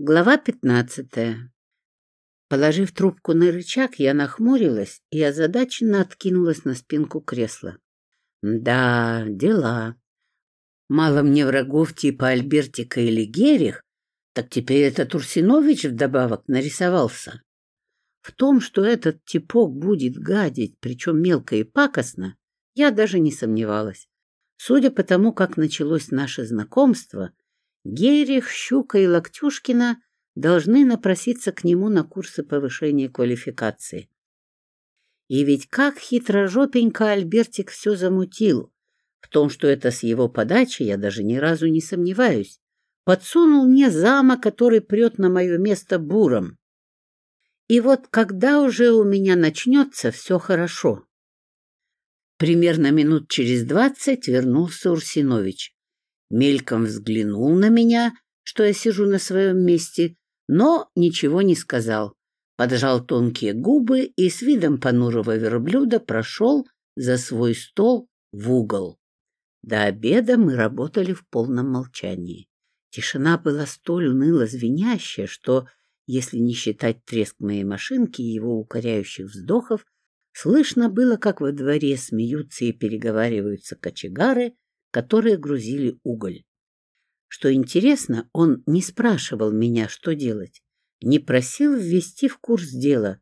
Глава пятнадцатая. Положив трубку на рычаг, я нахмурилась и озадаченно откинулась на спинку кресла. Да, дела. Мало мне врагов типа Альбертика или Герих, так теперь этот Урсинович вдобавок нарисовался. В том, что этот типок будет гадить, причем мелко и пакостно, я даже не сомневалась. Судя по тому, как началось наше знакомство, Герих, Щука и Локтюшкина должны напроситься к нему на курсы повышения квалификации. И ведь как хитрожопенько Альбертик все замутил. В том, что это с его подачи, я даже ни разу не сомневаюсь. Подсунул мне зама, который прет на мое место буром. И вот когда уже у меня начнется все хорошо? Примерно минут через двадцать вернулся Урсинович мельком взглянул на меня, что я сижу на своем месте, но ничего не сказал. Поджал тонкие губы и с видом понурого верблюда прошел за свой стол в угол. До обеда мы работали в полном молчании. Тишина была столь уныло звенящая, что, если не считать треск моей машинки и его укоряющих вздохов, слышно было, как во дворе смеются и переговариваются кочегары, которые грузили уголь. Что интересно, он не спрашивал меня, что делать, не просил ввести в курс дела,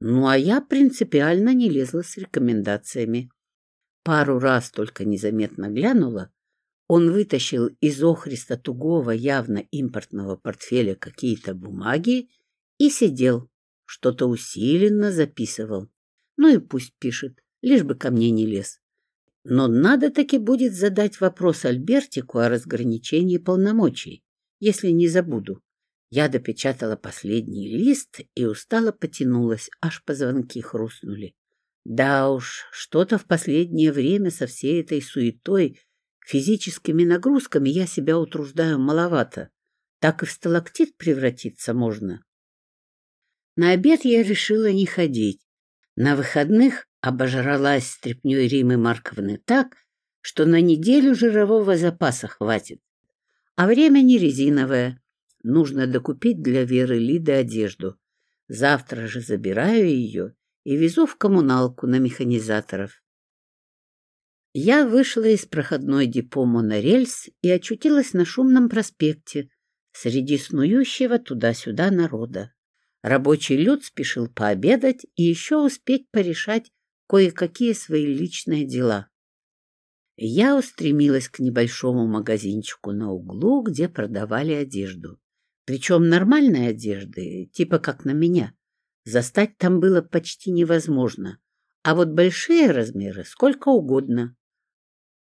ну а я принципиально не лезла с рекомендациями. Пару раз только незаметно глянула, он вытащил из охриста тугого явно импортного портфеля какие-то бумаги и сидел, что-то усиленно записывал. Ну и пусть пишет, лишь бы ко мне не лез. Но надо таки будет задать вопрос Альбертику о разграничении полномочий, если не забуду. Я допечатала последний лист и устало потянулась, аж позвонки хрустнули. Да уж, что-то в последнее время со всей этой суетой, физическими нагрузками я себя утруждаю маловато. Так и в сталактит превратиться можно. На обед я решила не ходить. На выходных Обожралась стряпнёй Римы Марковны так, что на неделю жирового запаса хватит. А время не резиновое. Нужно докупить для Веры Лиды одежду. Завтра же забираю ее и везу в коммуналку на механизаторов. Я вышла из проходной депо монорельс и очутилась на шумном проспекте среди снующего туда-сюда народа. Рабочий люд спешил пообедать и еще успеть порешать кое-какие свои личные дела. Я устремилась к небольшому магазинчику на углу, где продавали одежду. Причем нормальной одежды, типа как на меня. Застать там было почти невозможно. А вот большие размеры сколько угодно.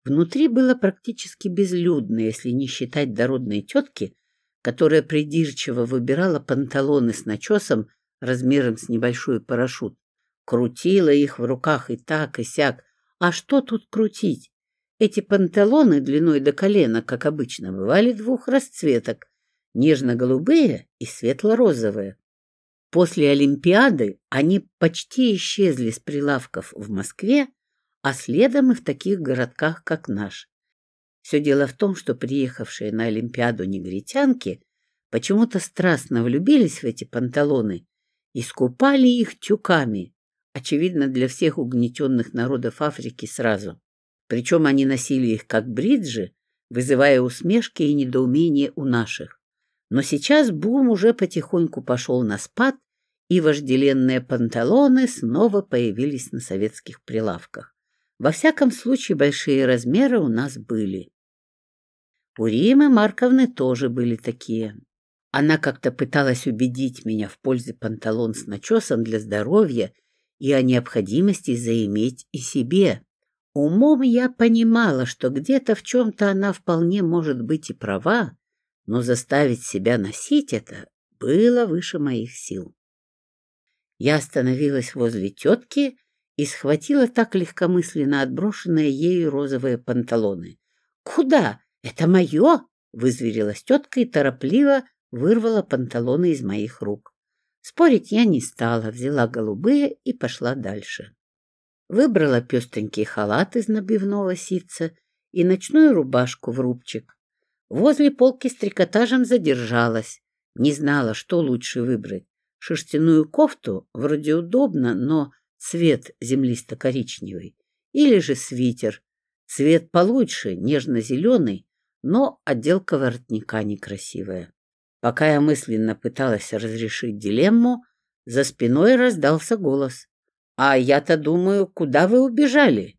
Внутри было практически безлюдно, если не считать дородной тетки, которая придирчиво выбирала панталоны с начесом размером с небольшой парашют крутила их в руках и так, и сяк. А что тут крутить? Эти панталоны длиной до колена, как обычно, бывали двух расцветок — нежно-голубые и светло-розовые. После Олимпиады они почти исчезли с прилавков в Москве, а следом и в таких городках, как наш. Все дело в том, что приехавшие на Олимпиаду негритянки почему-то страстно очевидно, для всех угнетенных народов Африки сразу. Причем они носили их как бриджи, вызывая усмешки и недоумение у наших. Но сейчас бум уже потихоньку пошел на спад, и вожделенные панталоны снова появились на советских прилавках. Во всяком случае, большие размеры у нас были. У Римы Марковны тоже были такие. Она как-то пыталась убедить меня в пользе панталон с начесом для здоровья и о необходимости заиметь и себе. Умом я понимала, что где-то в чем-то она вполне может быть и права, но заставить себя носить это было выше моих сил. Я остановилась возле тетки и схватила так легкомысленно отброшенные ею розовые панталоны. «Куда? Это мое!» — вызверилась тетка и торопливо вырвала панталоны из моих рук. Спорить я не стала, взяла голубые и пошла дальше. Выбрала пестренький халат из набивного ситца и ночную рубашку в рубчик. Возле полки с трикотажем задержалась. Не знала, что лучше выбрать. Шерстяную кофту вроде удобно, но цвет землисто-коричневый. Или же свитер. Цвет получше, нежно-зеленый, но отделка воротника некрасивая. Пока я мысленно пыталась разрешить дилемму, за спиной раздался голос. «А я-то думаю, куда вы убежали?»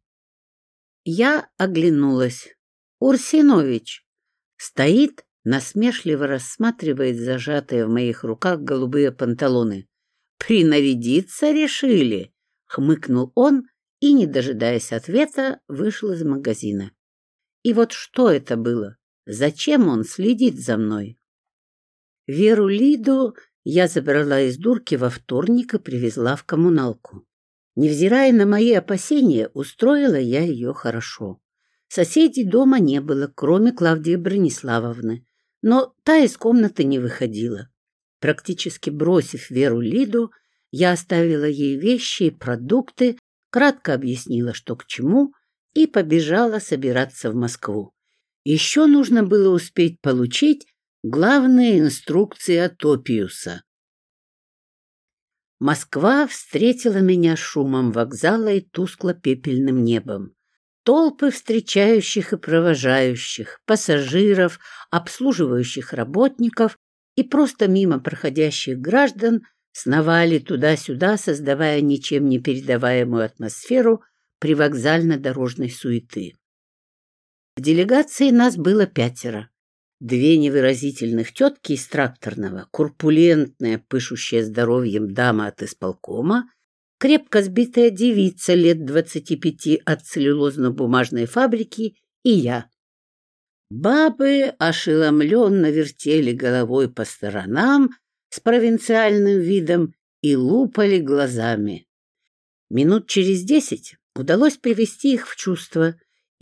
Я оглянулась. «Урсинович!» Стоит, насмешливо рассматривает зажатые в моих руках голубые панталоны. «Принарядиться решили!» — хмыкнул он и, не дожидаясь ответа, вышел из магазина. И вот что это было? Зачем он следит за мной? Веру Лиду я забрала из дурки во вторник и привезла в коммуналку. Невзирая на мои опасения, устроила я ее хорошо. Соседей дома не было, кроме Клавдии Брониславовны, но та из комнаты не выходила. Практически бросив Веру Лиду, я оставила ей вещи и продукты, кратко объяснила, что к чему, и побежала собираться в Москву. Еще нужно было главная инструкция Топиуса. Москва встретила меня шумом вокзала и тускло-пепельным небом. Толпы встречающих и провожающих, пассажиров, обслуживающих работников и просто мимо проходящих граждан сновали туда-сюда, создавая ничем не передаваемую атмосферу привокзально-дорожной суеты. В делегации нас было пятеро. Две невыразительных тетки из тракторного, курпулентная, пышущая здоровьем дама от исполкома, крепко сбитая девица лет двадцати пяти от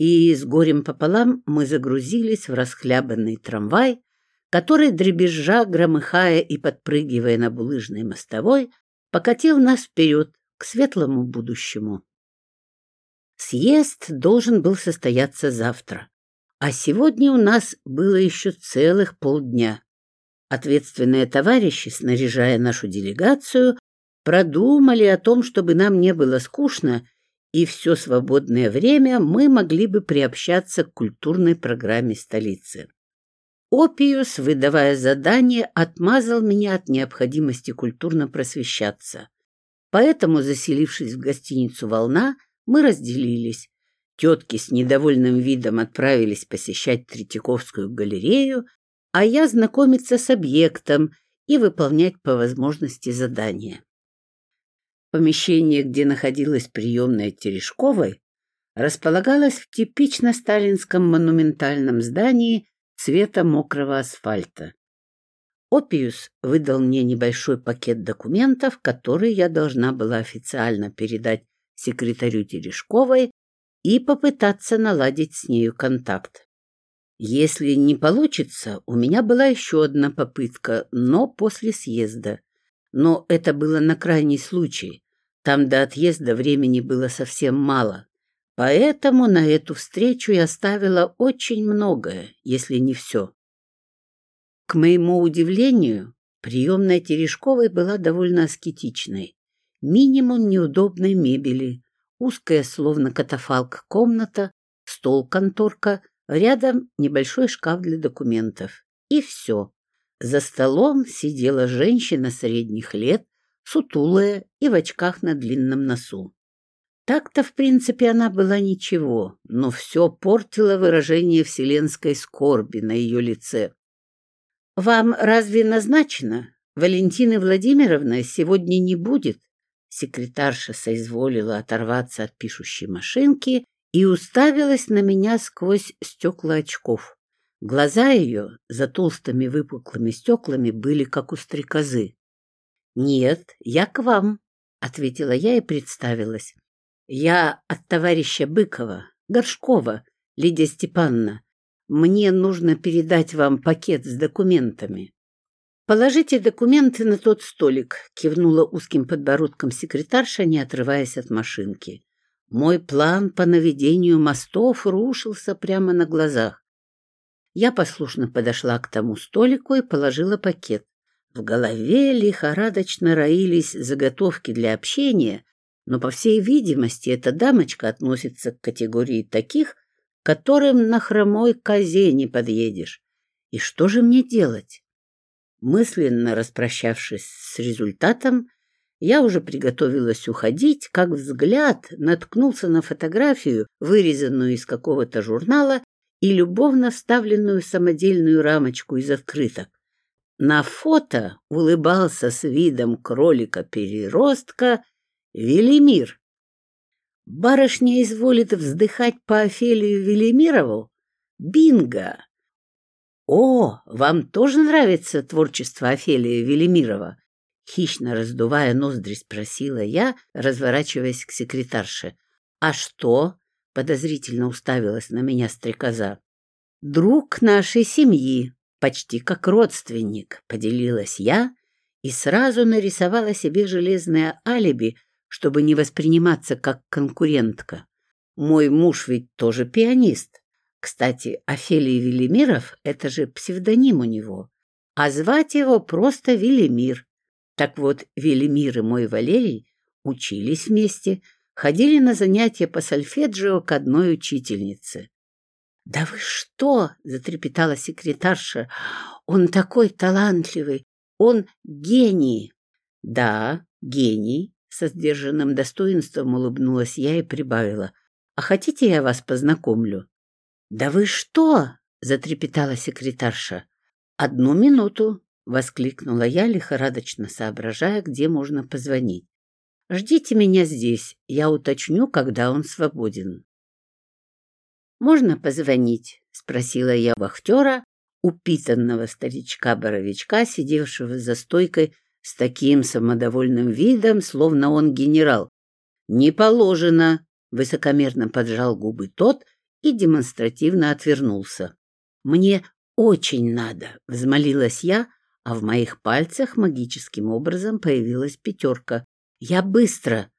целлюлозно-бумажной фабрики и я. Бабы ошеломленно вертели головой по сторонам с провинциальным видом и лупали глазами. Минут через десять удалось привести их в чувство — и с горем пополам мы загрузились в расхлябанный трамвай, который, дребезжа, громыхая и подпрыгивая на булыжной мостовой, покатил нас вперед к светлому будущему. Съезд должен был состояться завтра, а сегодня у нас было еще целых полдня. Ответственные товарищи, снаряжая нашу делегацию, продумали о том, чтобы нам не было скучно, и все свободное время мы могли бы приобщаться к культурной программе столицы. Опиус, выдавая задание, отмазал меня от необходимости культурно просвещаться. Поэтому, заселившись в гостиницу «Волна», мы разделились. Тетки с недовольным видом отправились посещать Третьяковскую галерею, а я знакомиться с объектом и выполнять по возможности задания. помещение, где находилась приемная Терешковой, располагалось в типично сталинском монументальном здании цвета мокрого асфальта. Опиус выдал мне небольшой пакет документов, которые я должна была официально передать секретарю Терешковой и попытаться наладить с нею контакт. Если не получится, у меня была еще одна попытка, но после съезда. Но это было на крайний случай. Там до отъезда времени было совсем мало. Поэтому на эту встречу я оставила очень многое, если не все. К моему удивлению, приемная Терешковой была довольно аскетичной. Минимум неудобной мебели, узкая, словно катафалк, комната, стол-конторка, рядом небольшой шкаф для документов. И все. За столом сидела женщина средних лет, сутулая и в очках на длинном носу. Так-то, в принципе, она была ничего, но все портило выражение вселенской скорби на ее лице. «Вам разве назначено? Валентины Владимировны сегодня не будет?» Секретарша соизволила оторваться от пишущей машинки и уставилась на меня сквозь стекла очков. Глаза ее за толстыми выпуклыми стеклами были как у стрекозы. «Нет, я к вам», — ответила я и представилась. «Я от товарища Быкова, Горшкова, Лидия Степановна. Мне нужно передать вам пакет с документами». «Положите документы на тот столик», — кивнула узким подбородком секретарша, не отрываясь от машинки. Мой план по наведению мостов рушился прямо на глазах. Я послушно подошла к тому столику и положила пакет. В голове лихорадочно роились заготовки для общения, но, по всей видимости, эта дамочка относится к категории таких, которым на хромой козе не подъедешь. И что же мне делать? Мысленно распрощавшись с результатом, я уже приготовилась уходить, как взгляд наткнулся на фотографию, вырезанную из какого-то журнала и любовно вставленную самодельную рамочку из открыток. На фото улыбался с видом кролика-переростка Велимир. Барышня изволит вздыхать по Офелию Велимирову? Бинго! О, вам тоже нравится творчество Офелия Велимирова? Хищно раздувая ноздри, спросила я, разворачиваясь к секретарше. «А что?» — подозрительно уставилась на меня стрекоза. «Друг нашей семьи, почти как родственник», — поделилась я и сразу нарисовала себе железное алиби, чтобы не восприниматься как конкурентка. Мой муж ведь тоже пианист. Кстати, Офелий Велимиров — это же псевдоним у него, а звать его просто Велимир. Так вот, Велимир и мой Валерий учились вместе, ходили на занятия по сольфеджио к одной учительнице. — Да вы что? — затрепетала секретарша. — Он такой талантливый, он гений. — Да, гений, — со сдержанным достоинством улыбнулась я и прибавила. — А хотите, я вас познакомлю? — Да вы что? — затрепетала секретарша. — Одну минуту, — воскликнула я, лихорадочно соображая, где можно позвонить. «Ждите меня здесь, я уточню, когда он свободен». можно позвонить?» — спросила я вахтера, упитанного старичка-боровичка, сидевшего за стойкой с таким самодовольным видом, словно он генерал. «Не положено!» — высокомерно поджал губы тот и демонстративно отвернулся. «Мне очень надо!» — взмолилась я, а в моих пальцах магическим образом появилась пятерка. «Я быстро!»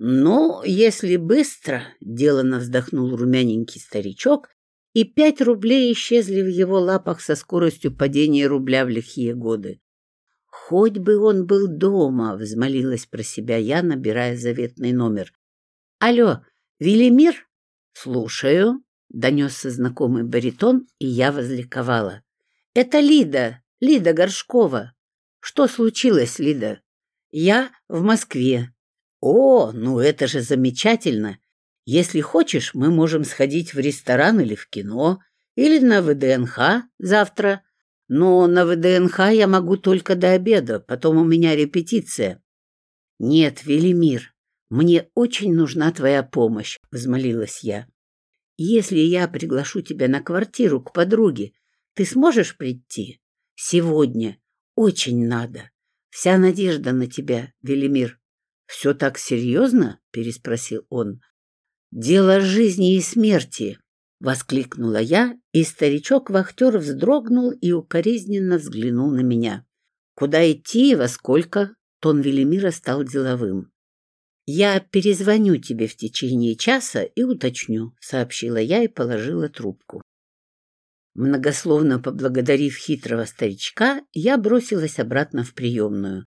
Но если быстро, дело вздохнул румяненький старичок, и пять рублей исчезли в его лапах со скоростью падения рубля в лихие годы. «Хоть бы он был дома!» — взмолилась про себя я, набирая заветный номер. «Алло, Велимир?» «Слушаю», — донесся знакомый баритон, и я возликовала. «Это Лида, Лида Горшкова». «Что случилось, Лида?» «Я в Москве», О, ну это же замечательно. Если хочешь, мы можем сходить в ресторан или в кино, или на ВДНХ завтра. Но на ВДНХ я могу только до обеда, потом у меня репетиция. Нет, Велимир, мне очень нужна твоя помощь, взмолилась я. Если я приглашу тебя на квартиру к подруге, ты сможешь прийти? Сегодня. Очень надо. Вся надежда на тебя, Велимир. Все так серьезно? Переспросил он. Дело жизни и смерти. Воскликнула я, и старичок-вахтер вздрогнул и укоризненно взглянул на меня. Куда идти и во сколько? Тон Велимира стал деловым. «Я перезвоню тебе в течение часа и уточню», — сообщила я и положила трубку. Многословно поблагодарив хитрого старичка, я бросилась обратно в приемную. «А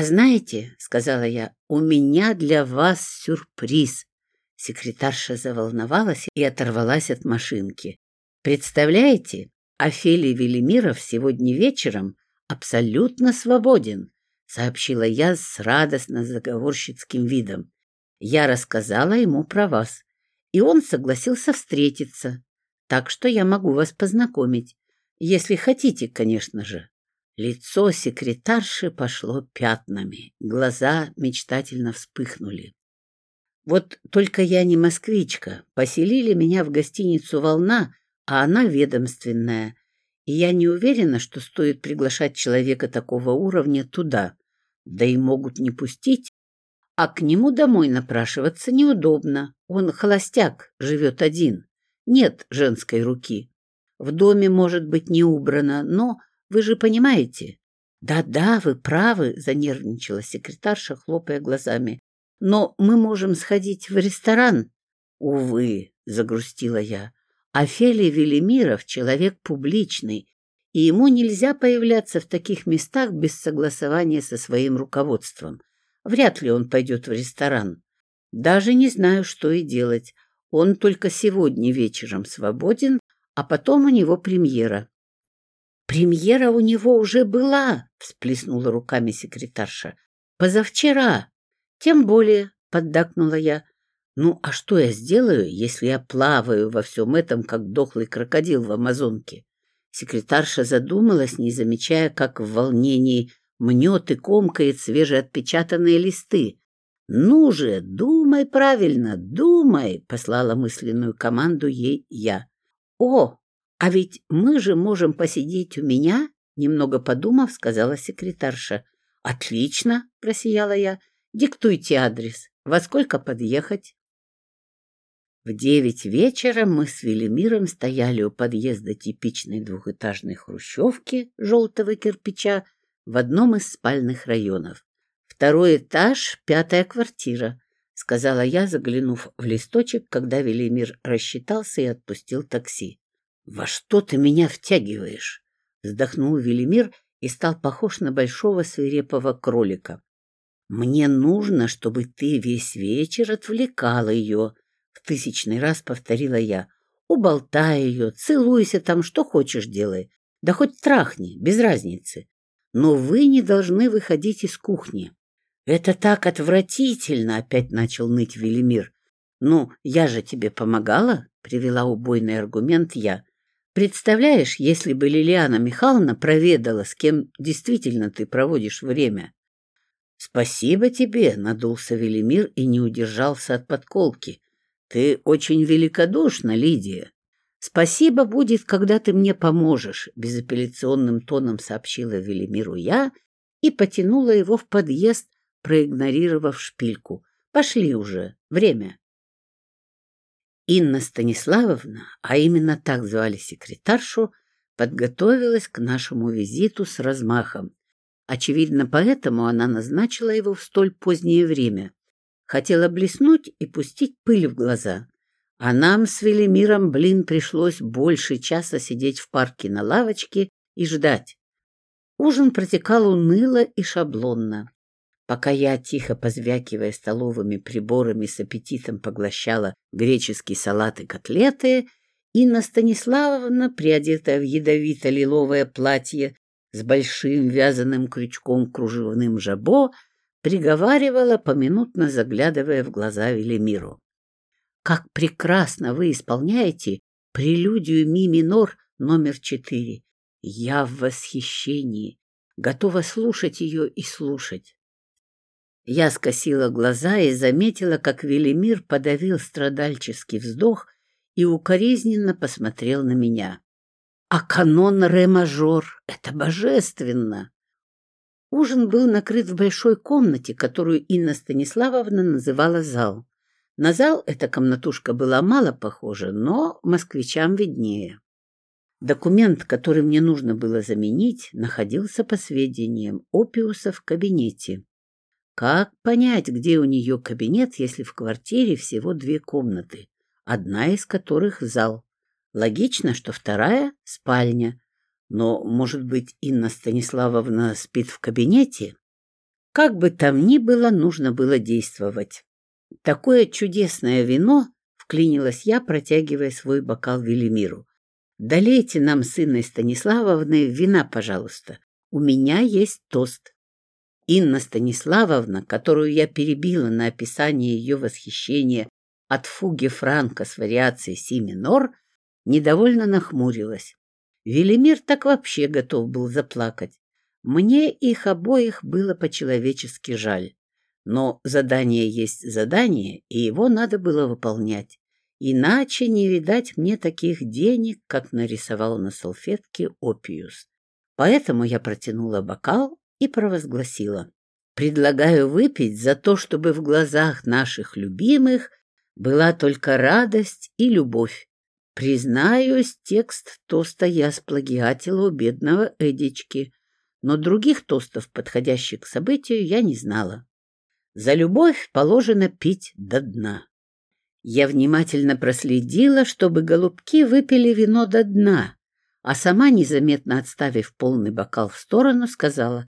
А «Знаете, — сказала я, — у меня для вас сюрприз». Секретарша заволновалась и оторвалась от машинки. «Представляете, Офелий Велимиров сегодня вечером абсолютно свободен», — сообщила я с радостно заговорщицким видом. «Я рассказала ему про вас, и он согласился встретиться, так что я могу вас познакомить, если хотите, конечно же» лицо секретарши пошло пятнами, глаза мечтательно вспыхнули. Вот только я не москвичка, поселили меня в гостиницу «Волна», а она ведомственная, и я не уверена, что стоит приглашать человека такого уровня туда, да и могут не пустить, а к нему домой напрашиваться неудобно, он холостяк, живет один, нет женской руки. В доме может быть не убрано, но вы же понимаете? Да-да, вы правы, занервничала секретарша, хлопая глазами. Но мы можем сходить в ресторан. Увы, загрустила я. Офелий Велимиров человек публичный, и ему нельзя появляться в таких местах без согласования со своим руководством. Вряд ли он пойдет в ресторан. Даже не знаю, что и делать. Он только сегодня вечером свободен, а потом у него премьера. «Премьера у него уже была», — всплеснула руками секретарша. «Позавчера. Тем более», — поддакнула я. «Ну, а что я сделаю, если я плаваю во всем этом, как дохлый крокодил в Амазонке?» Секретарша задумалась, не замечая, как в волнении мнет и комкает свежеотпечатанные листы. «Ну же, думай правильно, думай!» — послала мысленную команду ей я. «О, А ведь мы же можем посидеть у меня, немного подумав, сказала секретарша. Отлично, просияла я. Диктуйте адрес. Во сколько подъехать? В девять вечера мы с Велимиром стояли у подъезда типичной двухэтажной хрущевки желтого кирпича в одном из спальных районов. «Второй этаж, пятая квартира», — сказала я, заглянув в листочек, когда Велимир рассчитался и отпустил такси. Во что ты меня втягиваешь? вздохнул Велимир и стал похож на большого свирепого кролика. Мне нужно, чтобы ты весь вечер отвлекала ее, в тысячный раз повторила я. Уболтай ее, целуйся там, что хочешь делай. Да хоть трахни, без разницы. Но вы не должны выходить из кухни. «Это так отвратительно!» — опять начал ныть Велимир. «Ну, я же тебе помогала?» — привела убойный аргумент я. Представляешь, если бы Лилиана Михайловна проведала, с кем действительно ты проводишь время? Спасибо тебе, надулся Велимир и не удержался от подколки. Ты очень великодушна, Лидия. Спасибо будет, когда ты мне поможешь, безапелляционным тоном сообщила Велимиру я и потянула его в подъезд, проигнорировав шпильку. Пошли уже, время. Инна Станиславовна, а именно так звали секретаршу, подготовилась к нашему визиту с размахом. Очевидно, поэтому она назначила его в столь позднее время. Хотела блеснуть и пустить пыль в глаза. А нам с Велимиром, блин, пришлось больше часа сидеть в парке на лавочке и ждать. Ужин протекал уныло и шаблонно. Пока я, тихо позвякивая столовыми приборами, с аппетитом поглощала греческий салат и котлеты, Инна Станиславовна, приодетая в ядовито-лиловое платье с большим вязаным крючком кружевным жабо, приговаривала, поминутно заглядывая в глаза Велимиру. «Как прекрасно вы исполняете прелюдию ми минор номер четыре! Я в восхищении, готова слушать ее и слушать!» Я скосила глаза и заметила, как Велимир подавил страдальческий вздох и укоризненно посмотрел на меня. «А канон ре-мажор — это божественно!» Ужин был накрыт в большой комнате, которую Инна Станиславовна называла «зал». На зал эта комнатушка была мало похожа, но москвичам виднее. Документ, который мне нужно было заменить, находился по сведениям опиуса в кабинете. Как понять, где у нее кабинет, если в квартире всего две комнаты, одна из которых зал? Логично, что вторая — спальня. Но, может быть, Инна Станиславовна спит в кабинете? Как бы там ни было, нужно было действовать. Такое чудесное вино, — вклинилась я, протягивая свой бокал Велимиру. Долейте нам с Инной Станиславовной вина, пожалуйста. У меня есть тост. Инна Станиславовна, которую я перебила на описание ее восхищения от фуги Франка с вариацией си минор, недовольно нахмурилась. Велимир так вообще готов был заплакать. Мне их обоих было по-человечески жаль. Но задание есть задание, и его надо было выполнять. Иначе не видать мне таких денег, как нарисовал на салфетке Опиус. Поэтому я протянула бокал и провозгласила. «Предлагаю выпить за то, чтобы в глазах наших любимых была только радость и любовь. Признаюсь, текст тоста я сплагиатила у бедного Эдички, но других тостов, подходящих к событию, я не знала. За любовь положено пить до дна». Я внимательно проследила, чтобы голубки выпили вино до дна, а сама, незаметно отставив полный бокал в сторону, сказала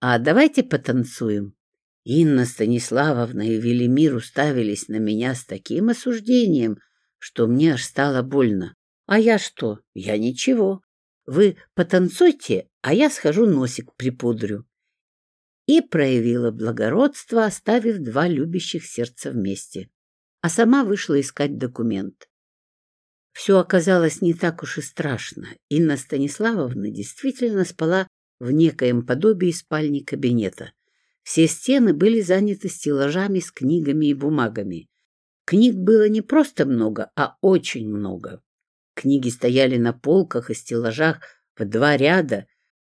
«А давайте потанцуем». Инна Станиславовна и Велимир уставились на меня с таким осуждением, что мне аж стало больно. А я что? Я ничего. Вы потанцуйте, а я схожу носик припудрю. И проявила благородство, оставив два любящих сердца вместе. А сама вышла искать документ. Все оказалось не так уж и страшно. Инна Станиславовна действительно спала в некоем подобии спальни кабинета. Все стены были заняты стеллажами с книгами и бумагами. Книг было не просто много, а очень много. Книги стояли на полках и стеллажах в два ряда,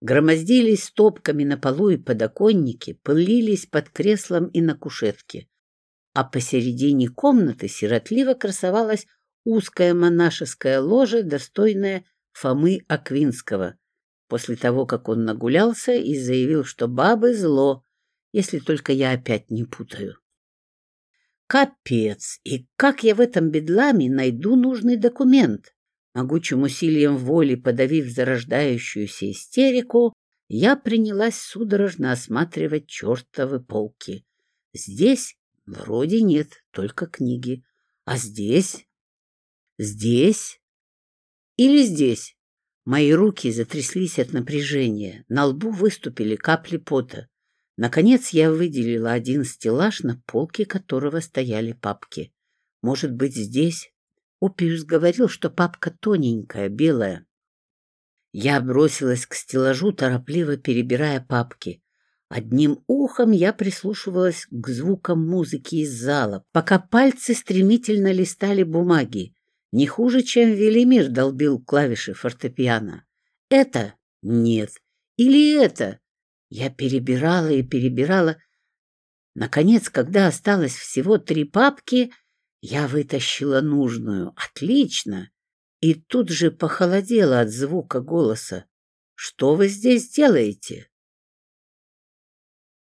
громоздились стопками на полу и подоконнике, пылились под креслом и на кушетке. А посередине комнаты сиротливо красовалась узкая монашеская ложа, достойная Фомы Аквинского — После того, как он нагулялся и заявил, что бабы зло, если только я опять не путаю. Капец! И как я в этом бедламе найду нужный документ? Могучим усилием воли, подавив зарождающуюся истерику, я принялась судорожно осматривать чертовы полки. Здесь вроде нет, только книги. А здесь? Здесь? Или здесь? Мои руки затряслись от напряжения. На лбу выступили капли пота. Наконец я выделила один стеллаж, на полке которого стояли папки. Может быть, здесь? Опиус говорил, что папка тоненькая, белая. Я бросилась к стеллажу, торопливо перебирая папки. Одним ухом я прислушивалась к звукам музыки из зала, пока пальцы стремительно листали бумаги. Не хуже, чем Велимир долбил клавиши фортепиано. Это? Нет. Или это? Я перебирала и перебирала. Наконец, когда осталось всего три папки, я вытащила нужную. Отлично! И тут же похолодела от звука голоса. «Что вы здесь делаете?»